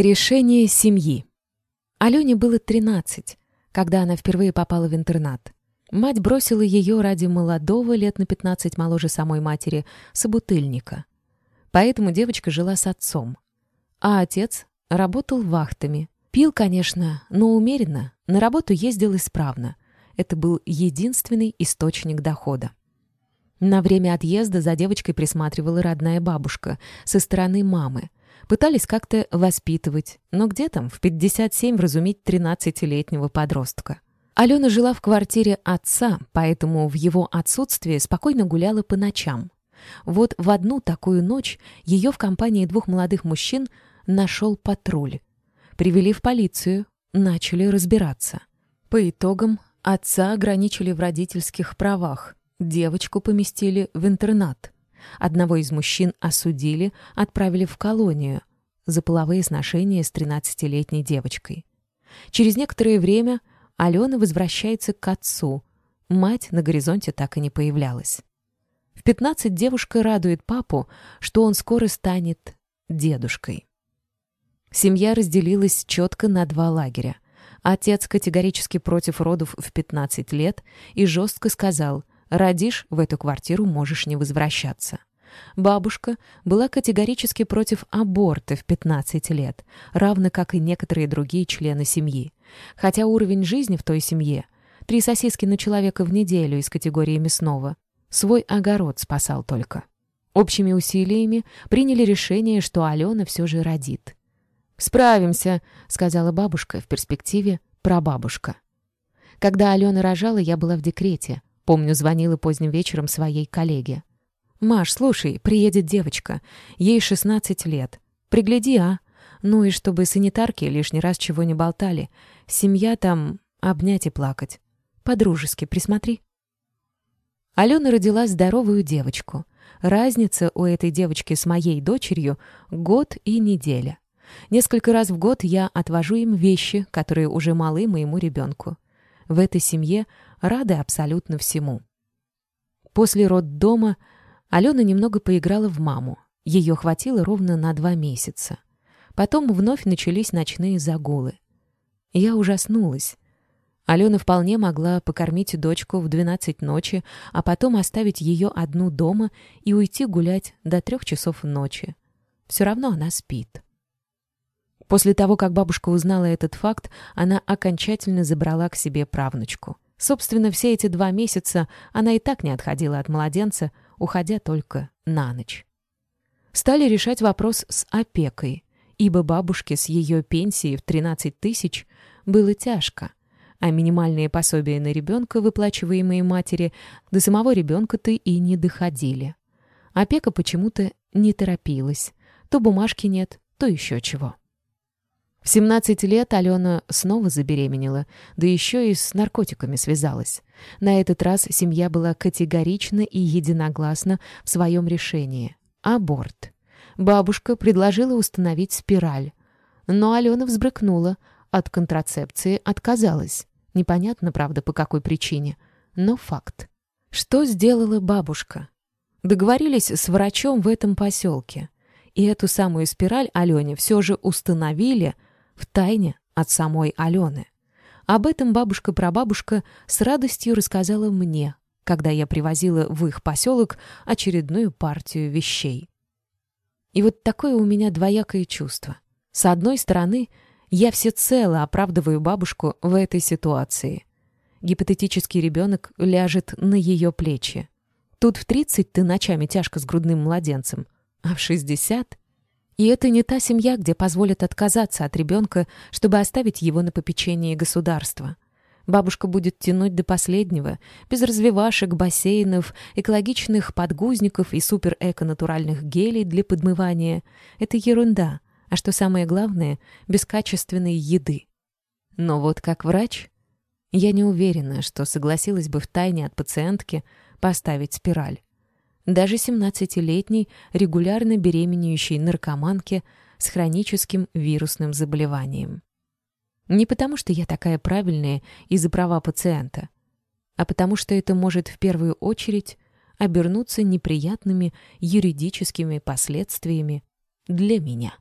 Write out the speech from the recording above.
Решение семьи. Алене было 13, когда она впервые попала в интернат. Мать бросила ее ради молодого, лет на 15 моложе самой матери, собутыльника. Поэтому девочка жила с отцом. А отец работал вахтами. Пил, конечно, но умеренно, на работу ездил исправно. Это был единственный источник дохода. На время отъезда за девочкой присматривала родная бабушка со стороны мамы. Пытались как-то воспитывать, но где там в 57 вразумить 13-летнего подростка. Алена жила в квартире отца, поэтому в его отсутствие спокойно гуляла по ночам. Вот в одну такую ночь ее в компании двух молодых мужчин нашел патруль. Привели в полицию, начали разбираться. По итогам отца ограничили в родительских правах, девочку поместили в интернат. Одного из мужчин осудили, отправили в колонию за половые сношения с 13-летней девочкой. Через некоторое время Алена возвращается к отцу. Мать на горизонте так и не появлялась. В 15 девушка радует папу, что он скоро станет дедушкой. Семья разделилась четко на два лагеря. Отец категорически против родов в 15 лет и жестко сказал – Родишь, в эту квартиру можешь не возвращаться. Бабушка была категорически против аборта в 15 лет, равно как и некоторые другие члены семьи. Хотя уровень жизни в той семье — три сосиски на человека в неделю из категории мясного — свой огород спасал только. Общими усилиями приняли решение, что Алена все же родит. «Справимся», — сказала бабушка, в перспективе прабабушка. Когда Алена рожала, я была в декрете — Помню, звонила поздним вечером своей коллеге. «Маш, слушай, приедет девочка. Ей 16 лет. Пригляди, а? Ну и чтобы санитарки лишний раз чего не болтали. Семья там обнять и плакать. По-дружески присмотри». Алена родила здоровую девочку. Разница у этой девочки с моей дочерью — год и неделя. Несколько раз в год я отвожу им вещи, которые уже малы моему ребенку. В этой семье рады абсолютно всему. После роддома Алена немного поиграла в маму. Ее хватило ровно на два месяца. Потом вновь начались ночные загулы. Я ужаснулась. Алена вполне могла покормить дочку в 12 ночи, а потом оставить ее одну дома и уйти гулять до трех часов ночи. Все равно она спит. После того, как бабушка узнала этот факт, она окончательно забрала к себе правнучку — Собственно, все эти два месяца она и так не отходила от младенца, уходя только на ночь. Стали решать вопрос с опекой, ибо бабушке с ее пенсией в 13 тысяч было тяжко, а минимальные пособия на ребенка, выплачиваемые матери, до самого ребенка-то и не доходили. Опека почему-то не торопилась. То бумажки нет, то еще чего. В 17 лет Алена снова забеременела, да еще и с наркотиками связалась. На этот раз семья была категорична и единогласна в своем решении. Аборт. Бабушка предложила установить спираль. Но Алена взбрыкнула, от контрацепции отказалась. Непонятно, правда, по какой причине, но факт. Что сделала бабушка? Договорились с врачом в этом поселке. И эту самую спираль Алене все же установили – в тайне от самой Алены. Об этом бабушка-прабабушка с радостью рассказала мне, когда я привозила в их поселок очередную партию вещей. И вот такое у меня двоякое чувство. С одной стороны, я всецело оправдываю бабушку в этой ситуации. Гипотетический ребенок ляжет на ее плечи. Тут в 30 ты ночами тяжко с грудным младенцем, а в 60 и это не та семья, где позволят отказаться от ребенка, чтобы оставить его на попечении государства. Бабушка будет тянуть до последнего, без развивашек, бассейнов, экологичных подгузников и супер-эко-натуральных гелей для подмывания. Это ерунда. А что самое главное, без качественной еды. Но вот как врач, я не уверена, что согласилась бы втайне от пациентки поставить спираль даже 17-летней регулярно беременеющей наркоманке с хроническим вирусным заболеванием. Не потому, что я такая правильная из-за права пациента, а потому что это может в первую очередь обернуться неприятными юридическими последствиями для меня.